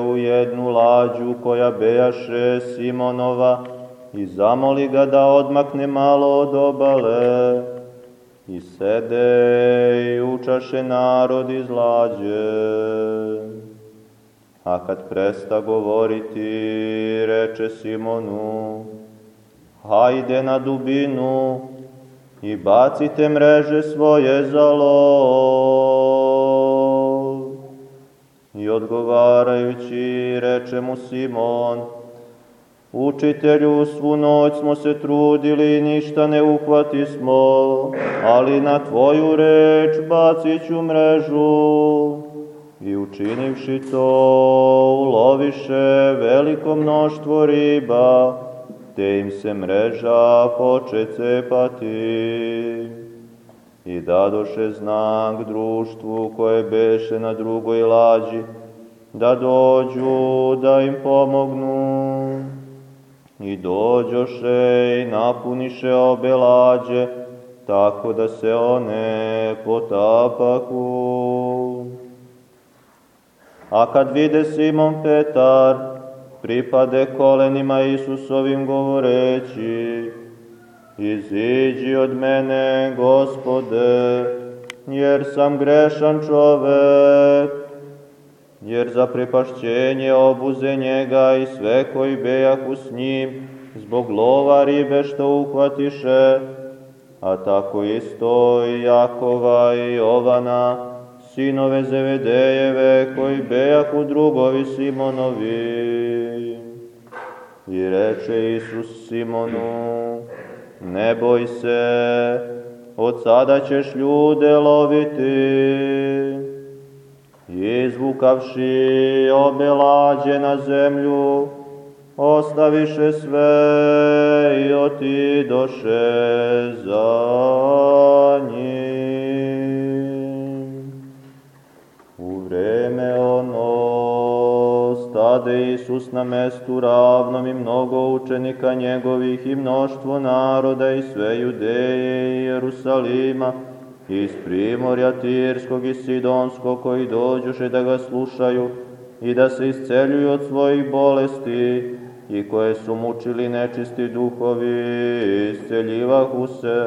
u jednu lađu koja bejaše Simonova i zamoli ga da odmakne malo od obale. I sede i učaše narod iz lađe. A kad presta govoriti, reče Simonu, hajde na dubinu i bacite mreže svoje za lov. Odgovarajući reče mu Simon, Učitelju, svu noć smo se trudili ništa ne uhvati smo, ali na tvoju reč bacit ću mrežu. I učinivši to, uloviše veliko mnoštvo riba, te im se mreža poče cepati. I dadoše znak društvu koje beše na drugoj lađi, da dođu da im pomognu. I dođoše i napuniše obe lađe, tako da se one potapaku. A kad vide Simon Petar, pripade kolenima Isusovim govoreći, Iziđi od mene, gospode, jer sam grešan čovek, jer za prepašćenje obuze njega i sve koji bejahu s njim, zbog lova ribe što uhvatiše, a tako isto i Jakova i Jovana, sinove Zevedejeve, koji bejahu drugovi Simonovi. I reče Isus Simonu, ne boj se, od sada ćeš ljude loviti. Izvukavši obe lađe na zemlju, ostaviše sve i otidoše za njim. Stade Isus na mestu ravnom i mnogo učenika njegovih i mnoštvo naroda i sve Judeje i Jerusalima, iz primorja Tirskog i Sidonskog koji dođuše da ga slušaju i da se isceljuju od svojih bolesti i koje su mučili nečisti duhovi, isceljivahu se.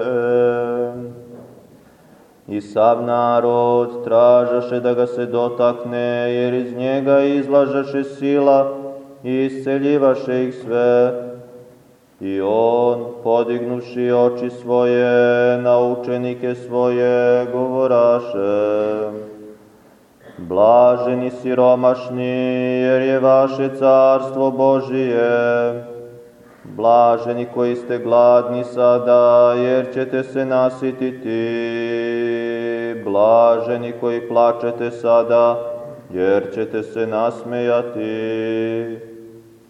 I sav narod tražaše da ga se dotakne, jer iz njega izlažaše sila i isceljivaše ih sve. I on, podignuši oči svoje na učenike svoje, govoraše, Blaženi siromašni, jer je vaše carstvo Božije. Blaženi koji ste gladni sada, jer ćete se nasititi. Blaženi koji plačete sada, jer ćete se nasmejati.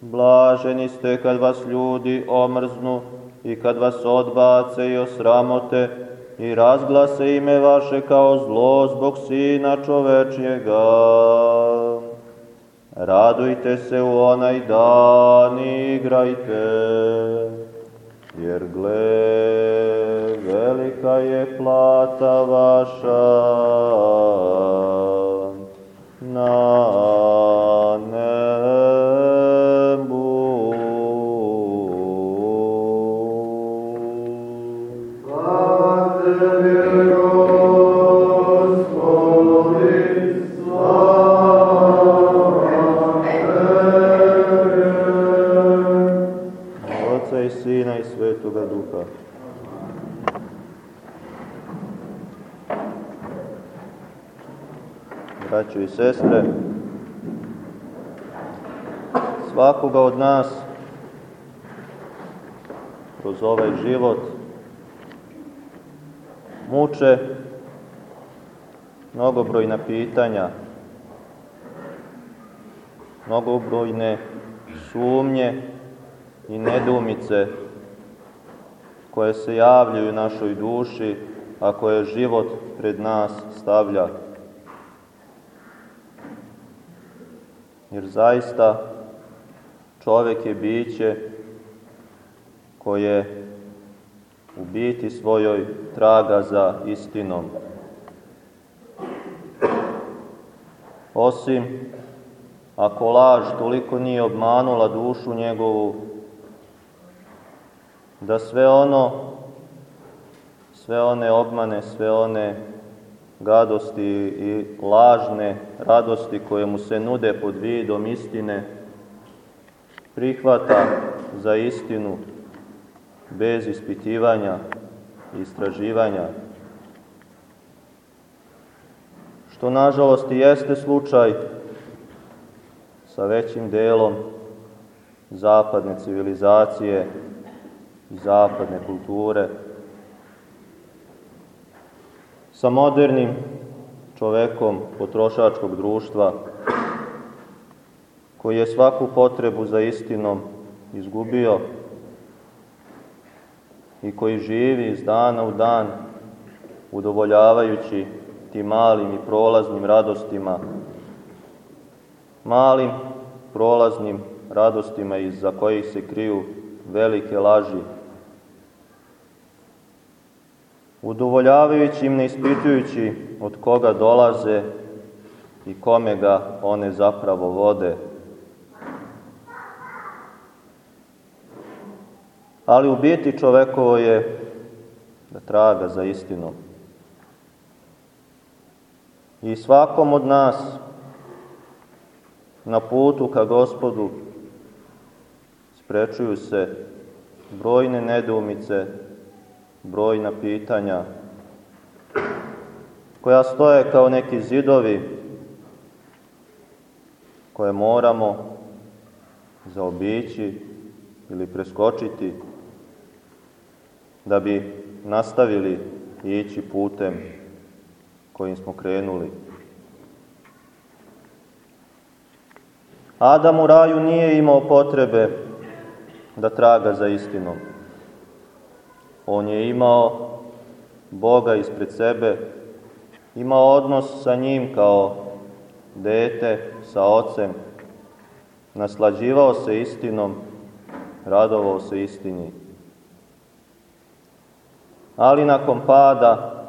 Blaženi ste kad vas ljudi omrznu i kad vas odbace i osramote i razglase ime vaše kao zlo zbog Sina čovečjega. Radujte se u onaj dan i igrajte, jer gle, velika je plata vaša na braćo i sestre, svakoga od nas kroz ovaj život muče mnogobrojna pitanja, mnogobrojne sumnje i nedumice koje se javljaju našoj duši, a koje život pred nas stavlja. Jer zaista čovek je biće koje u biti svojoj traga za istinom. Osim ako laž toliko nije obmanula dušu njegovu, da sve ono, sve one obmane, sve one gadosti i lažne radosti koje mu se nude pod vidom istine, prihvata za istinu bez ispitivanja i istraživanja. Što nažalost jeste slučaj sa većim delom zapadne civilizacije i zapadne kulture, sa modernim čovekom potrošačkog društva koji je svaku potrebu za istinom izgubio i koji živi iz dana u dan udovoljavajući tim malim i prolaznim radostima, malim prolaznim radostima iza kojih se kriju velike laži, udovoljavajući im ne ispitujući od koga dolaze i kome ga one zapravo vode. Ali u biti čovekovo je da traga za istinom. I svakom od nas na putu ka gospodu sprečuju se brojne nedoumice, brojna pitanja koja stoje kao neki zidovi koje moramo zaobići ili preskočiti da bi nastavili ići putem kojim smo krenuli. Adam u raju nije imao potrebe da traga za istinom. On je imao Boga ispred sebe, imao odnos sa njim kao dete sa ocem, naslađivao se istinom, radovao se istini. Ali nakon pada,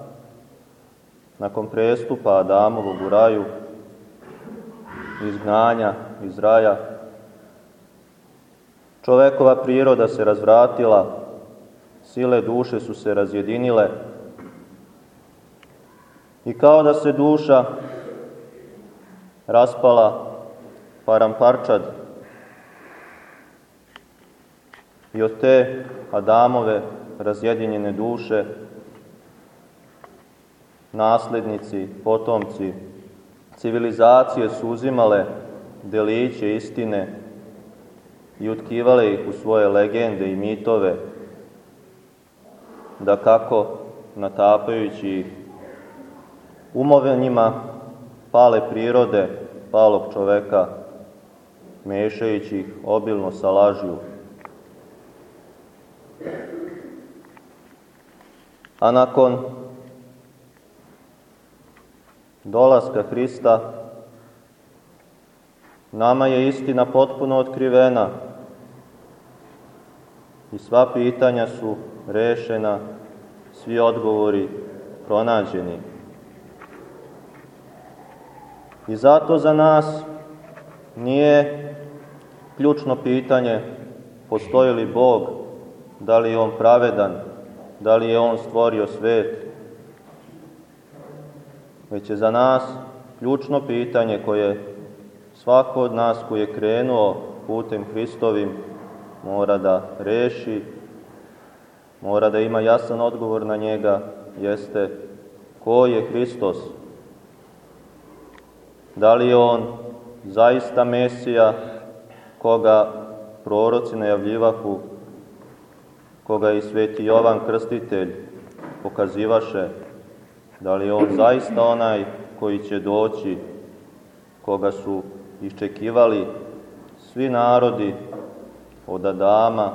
nakon prestupa Adamovog u raju, izgnanja iz raja, čovekova priroda se razvratila, sile duše su se razjedinile i kao da se duša raspala paramparčad i od te Adamove razjedinjene duše naslednici, potomci, civilizacije su uzimale deliće istine i utkivale ih u svoje legende i mitove, da kako natapajući ih umove njima pale prirode, palog čoveka, mešajući ih obilno sa lažju. A nakon dolaska Hrista nama je istina potpuno otkrivena i sva pitanja su rešena, svi odgovori pronađeni. I zato za nas nije ključno pitanje postoji li Bog, da li je On pravedan, da li je On stvorio svet, već je za nas ključno pitanje koje svako od nas koji je krenuo putem Hristovim mora da reši, mora da ima jasan odgovor na njega, jeste ko je Hristos, Da li je on zaista Mesija koga proroci najavljivahu, koga i sveti Jovan Krstitelj pokazivaše, da li je on zaista onaj koji će doći, koga su iščekivali svi narodi od Adama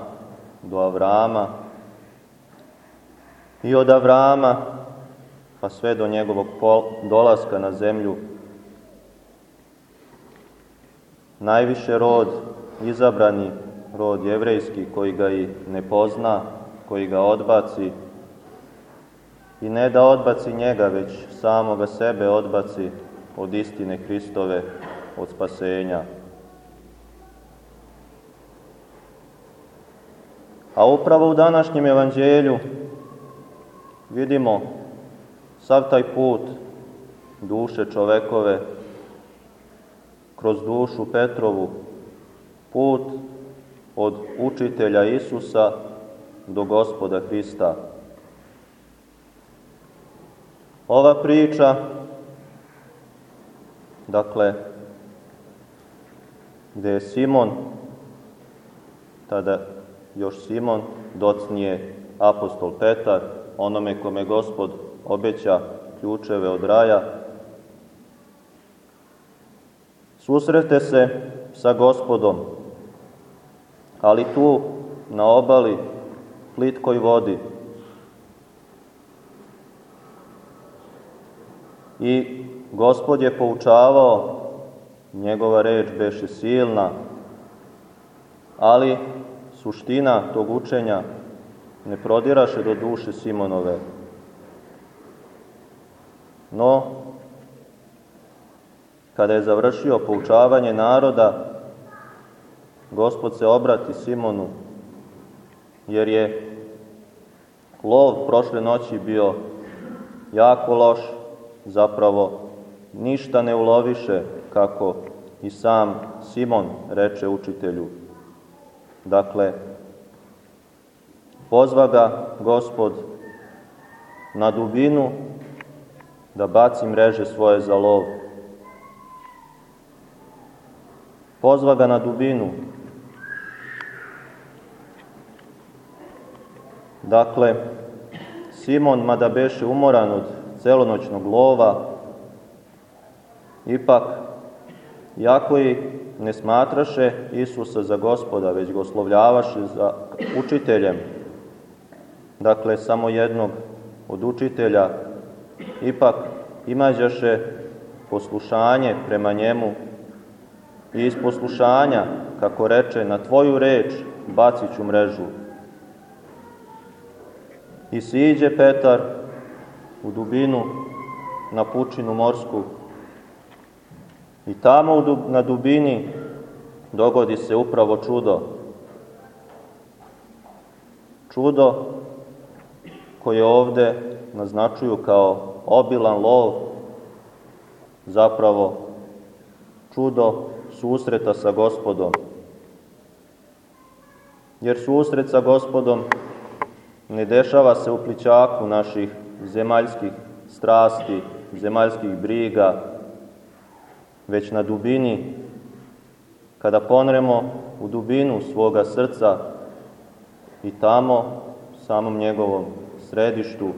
do Avrama i od Avrama pa sve do njegovog dolaska na zemlju najviše rod izabrani, rod jevrejski koji ga i ne pozna, koji ga odbaci i ne da odbaci njega, već samoga sebe odbaci od istine Hristove, od spasenja. A upravo u današnjem evanđelju vidimo sav taj put duše čovekove kroz dušu Petrovu, put od učitelja Isusa do gospoda Hrista. Ova priča, dakle, gde je Simon, tada još Simon, docnije apostol Petar, onome kome gospod obeća ključeve od raja, susrete se sa gospodom, ali tu na obali plitkoj vodi. I gospod je poučavao, njegova reč beše silna, ali suština tog učenja ne prodiraše do duše Simonove. No, kada je završio poučavanje naroda, gospod se obrati Simonu, jer je lov prošle noći bio jako loš, zapravo ništa ne uloviše, kako i sam Simon reče učitelju. Dakle, pozva ga gospod na dubinu da baci mreže svoje za lov. Pozva ga na dubinu. Dakle, Simon, mada beše umoran od celonoćnog lova, ipak, jako i ne smatraše Isusa za gospoda, već ga oslovljavaše za učiteljem, dakle, samo jednog od učitelja, ipak imađaše poslušanje prema njemu i iz poslušanja, kako reče, na tvoju reč bacit ću mrežu. I siđe Petar u dubinu, na pučinu morsku, i tamo na dubini dogodi se upravo čudo. Čudo koje ovde naznačuju kao obilan lov, zapravo čudo susreta sa gospodom. Jer susret sa gospodom ne dešava se u plićaku naših zemaljskih strasti, zemaljskih briga, već na dubini, kada ponremo u dubinu svoga srca i tamo, samom njegovom središtu,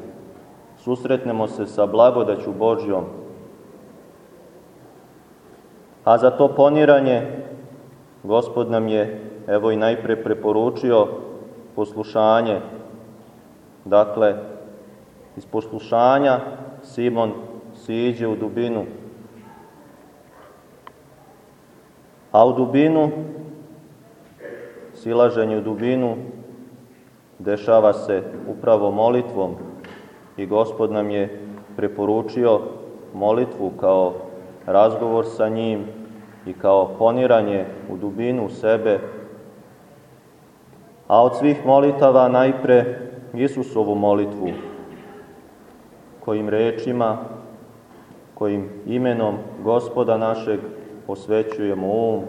susretnemo se sa blagodaću Božjom. A za to poniranje Gospod nam je, evo i najpre preporučio, poslušanje. Dakle, iz poslušanja Simon siđe u dubinu. A u dubinu, silaženje u dubinu, dešava se upravo molitvom i Gospod nam je preporučio molitvu kao razgovor sa njim i kao poniranje u dubinu sebe, a od svih molitava najpre Isusovu molitvu, kojim rečima, kojim imenom Gospoda našeg posvećujemo um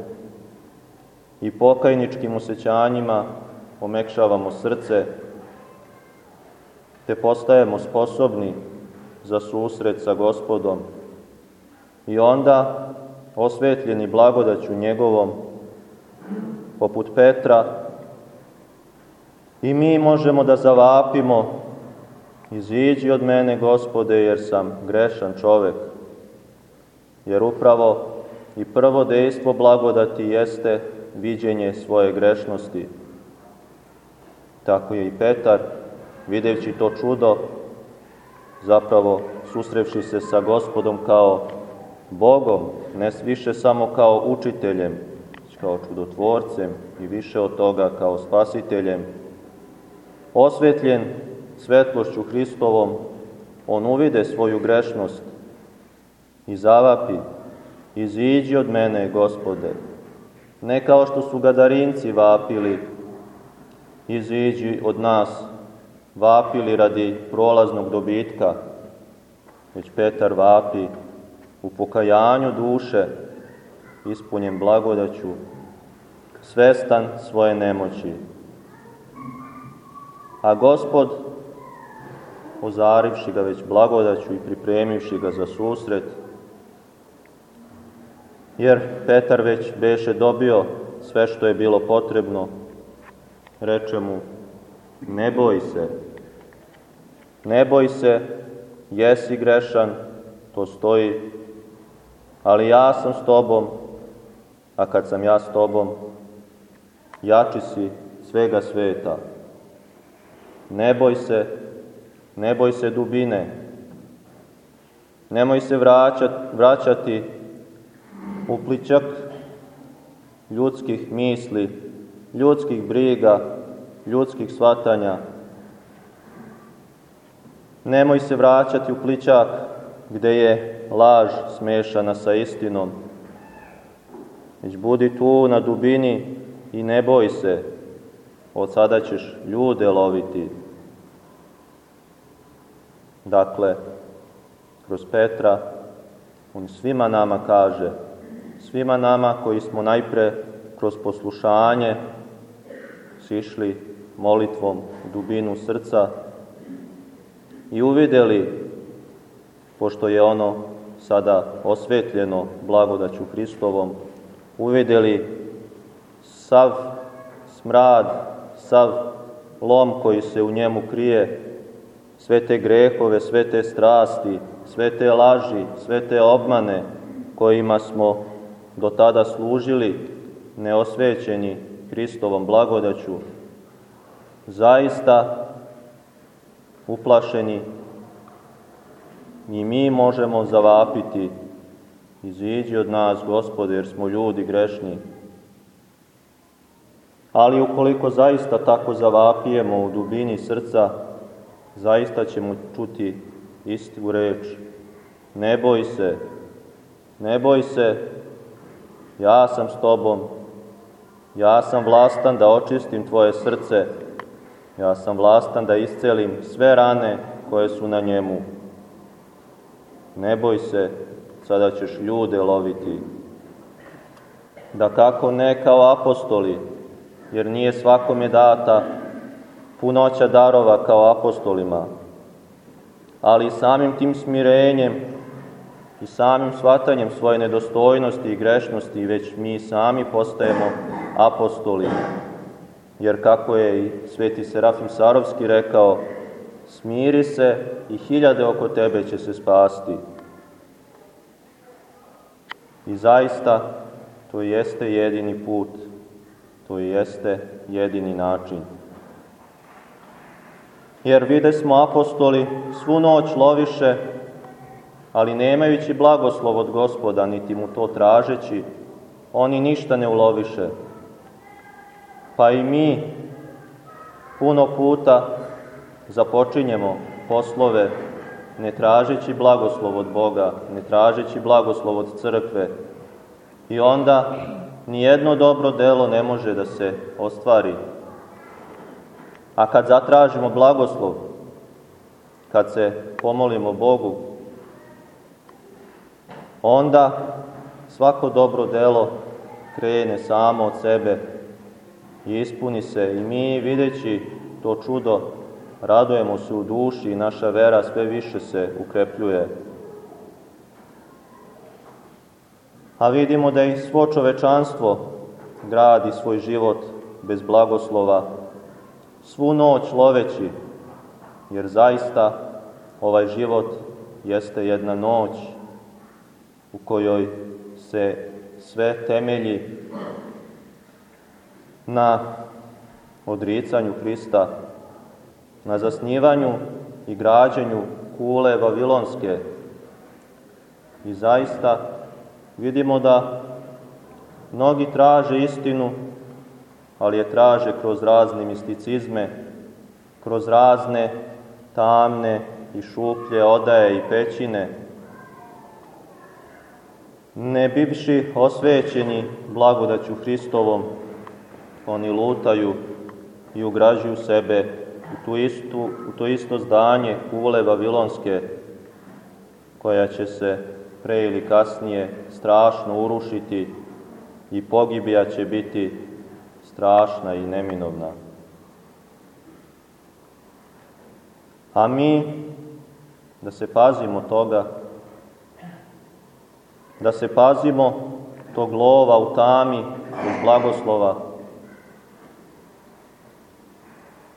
i pokajničkim osjećanjima omekšavamo srce, te postajemo sposobni za susret sa gospodom. I onda, osvetljeni blagodaću njegovom, poput Petra, i mi možemo da zavapimo Iziđi od mene, gospode, jer sam grešan čovek. Jer upravo i prvo dejstvo blagodati jeste viđenje svoje grešnosti. Tako je i Petar, videvći to čudo, zapravo susrevši se sa gospodom kao Bogom, ne više samo kao učiteljem, kao čudotvorcem i više od toga kao spasiteljem. Osvetljen svetlošću Hristovom, on uvide svoju grešnost i zavapi, iziđi od mene, gospode, ne kao što su gadarinci vapili, iziđi od nas, vapili radi prolaznog dobitka, već Petar vapi u pokajanju duše, ispunjen blagodaću, svestan svoje nemoći. A gospod, ozarivši ga već blagodaću i pripremivši ga za susret, jer Petar već beše dobio sve što je bilo potrebno, reče mu, ne boj se, ne boj se, jesi grešan, to stoji, ali ja sam s tobom, a kad sam ja s tobom, jači si svega sveta. Ne boj se, ne boj se dubine, nemoj se vraćati, vraćati u pličak ljudskih misli, ljudskih briga, ljudskih svatanja. Nemoj se vraćati u pličak gde je laž smešana sa istinom, već budi tu na dubini i ne boj se, od sada ćeš ljude loviti. Dakle, kroz Petra, on svima nama kaže, svima nama koji smo najpre kroz poslušanje sišli molitvom u dubinu srca i uvideli, pošto je ono sada osvetljeno blagodaću Hristovom, uvideli sav smrad, sav lom koji se u njemu krije, sve te grehove, sve te strasti, sve te laži, sve te obmane kojima smo do tada služili neosvećeni Hristovom blagodaću, zaista uplašeni i mi možemo zavapiti iziđi od nas, gospode, jer smo ljudi grešni. Ali ukoliko zaista tako zavapijemo u dubini srca, zaista ćemo čuti istu reč. Ne boj se, ne boj se, ja sam s tobom, ja sam vlastan da očistim tvoje srce, ja sam vlastan da iscelim sve rane koje su na njemu. Ne boj se, sada ćeš ljude loviti. Da kako ne kao apostoli, jer nije svakome data punoća darova kao apostolima, ali samim tim smirenjem i samim shvatanjem svoje nedostojnosti i grešnosti već mi sami postajemo apostoli. Jer kako je i sveti Serafim Sarovski rekao, smiri se i hiljade oko tebe će se spasti. I zaista to jeste jedini put, to jeste jedini način. Jer vide smo apostoli svu noć loviše, ali nemajući blagoslov od gospoda, niti mu to tražeći, oni ništa ne uloviše. Pa i mi puno puta započinjemo poslove ne tražeći blagoslov od Boga, ne tražeći blagoslov od crkve. I onda nijedno dobro delo ne može da se ostvari. A kad zatražimo blagoslov, kad se pomolimo Bogu, onda svako dobro delo krene samo od sebe i ispuni se i mi videći to čudo radujemo se u duši i naša vera sve više se ukrepljuje. A vidimo da i svo čovečanstvo gradi svoj život bez blagoslova, svu noć loveći, jer zaista ovaj život jeste jedna noć u kojoj se sve temelji na odricanju Hrista na zasnivanju i građenju kule Vavilonske. I zaista vidimo da Mnogi traže istinu, ali je traže kroz razne misticizme, kroz razne tamne i šuplje odaje i pećine. Ne bivši osvećeni blagodaću Hristovom, oni lutaju i ugrađuju sebe u, tu istu, u to isto zdanje kule Vavilonske, koja će se pre ili kasnije strašno urušiti i pogibija će biti strašna i neminovna. A mi, da se pazimo toga, da se pazimo tog lova u tami, uz blagoslova,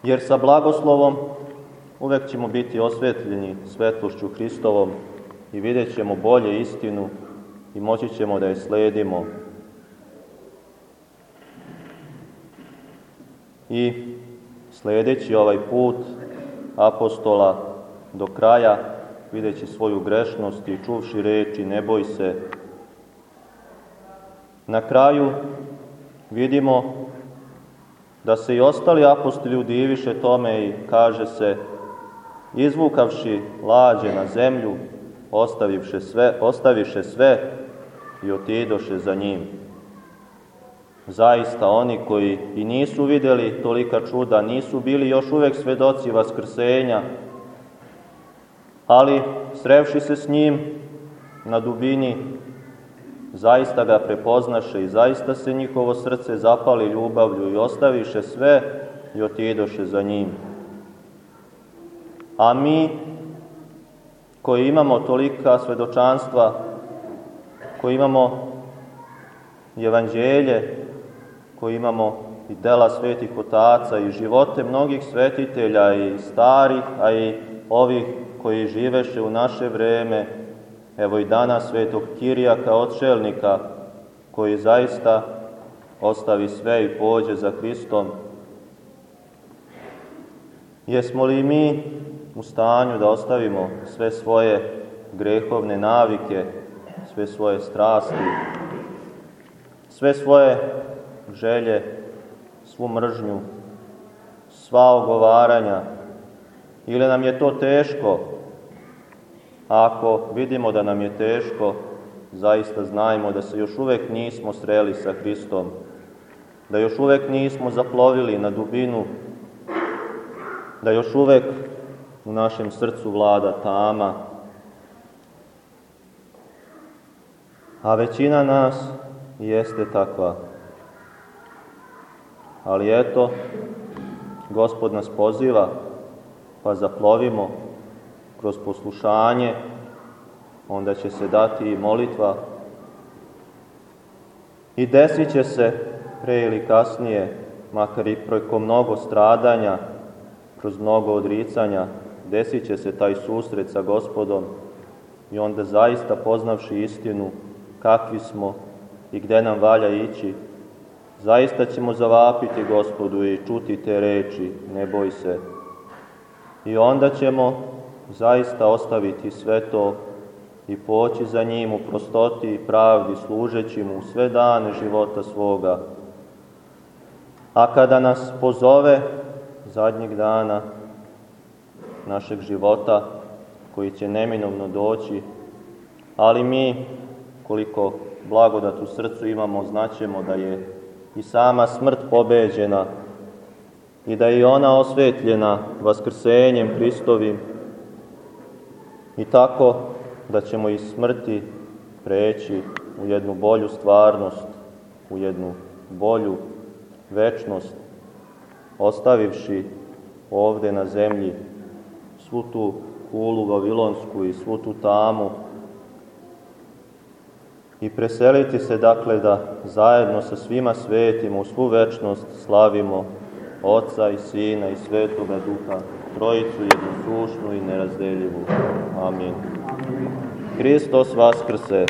jer sa blagoslovom uvek ćemo biti osvetljeni svetlošću Hristovom i vidjet ćemo bolje istinu i moći ćemo da je sledimo. I sledeći ovaj put apostola do kraja, videći svoju grešnost i čuvši reči ne boj se. Na kraju vidimo da se i ostali apostoli udiviše tome i kaže se izvukavši lađe na zemlju, ostavivše sve, ostaviše sve i otidoše za njim. Zaista oni koji i nisu videli tolika čuda, nisu bili još uvek svedoci vaskrsenja, ali srevši se s njim na dubini, zaista ga prepoznaše i zaista se njihovo srce zapali ljubavlju i ostaviše sve i otidoše za njim. A mi, koji imamo tolika svedočanstva, koji imamo evanđelje, koji imamo i dela svetih otaca i živote mnogih svetitelja i starih, a i ovih koji živeše u naše vreme, evo i danas svetog Kirijaka, odšelnika, koji zaista ostavi sve i pođe za Hristom. Jesmo li mi u stanju da ostavimo sve svoje grehovne navike, sve svoje strasti, sve svoje želje, svu mržnju, sva ogovaranja, ili nam je to teško, ako vidimo da nam je teško, zaista znajmo da se još uvek nismo sreli sa Hristom, da još uvek nismo zaplovili na dubinu, da još uvek u našem srcu vlada tama, a većina nas jeste takva. Ali eto, Gospod nas poziva, pa zaplovimo kroz poslušanje, onda će se dati i molitva. I desit će se pre ili kasnije, makar i preko mnogo stradanja, kroz mnogo odricanja, desit će se taj susret sa gospodom i onda zaista poznavši istinu kakvi smo i gde nam valja ići, zaista ćemo zavapiti gospodu i čuti te reči, ne boj se. I onda ćemo zaista ostaviti sve to i poći za njim u prostoti i pravdi, služeći mu sve dane života svoga. A kada nas pozove zadnjeg dana našeg života, koji će neminovno doći, ali mi, koliko blagodat u srcu imamo, znaćemo da je i sama smrt pobeđena i da je ona osvetljena vaskrsenjem Hristovim. I tako da ćemo iz smrti preći u jednu bolju stvarnost, u jednu bolju večnost, ostavivši ovde na zemlji svu tu kulu vavilonsku i svu tu tamu i preseliti se dakle da zajedno sa svima svetima u svu večnost slavimo Oca i Sina i Svetoga Duha, Trojicu jednoslušnu i nerazdeljivu. Amin. Hristos Vaskrse!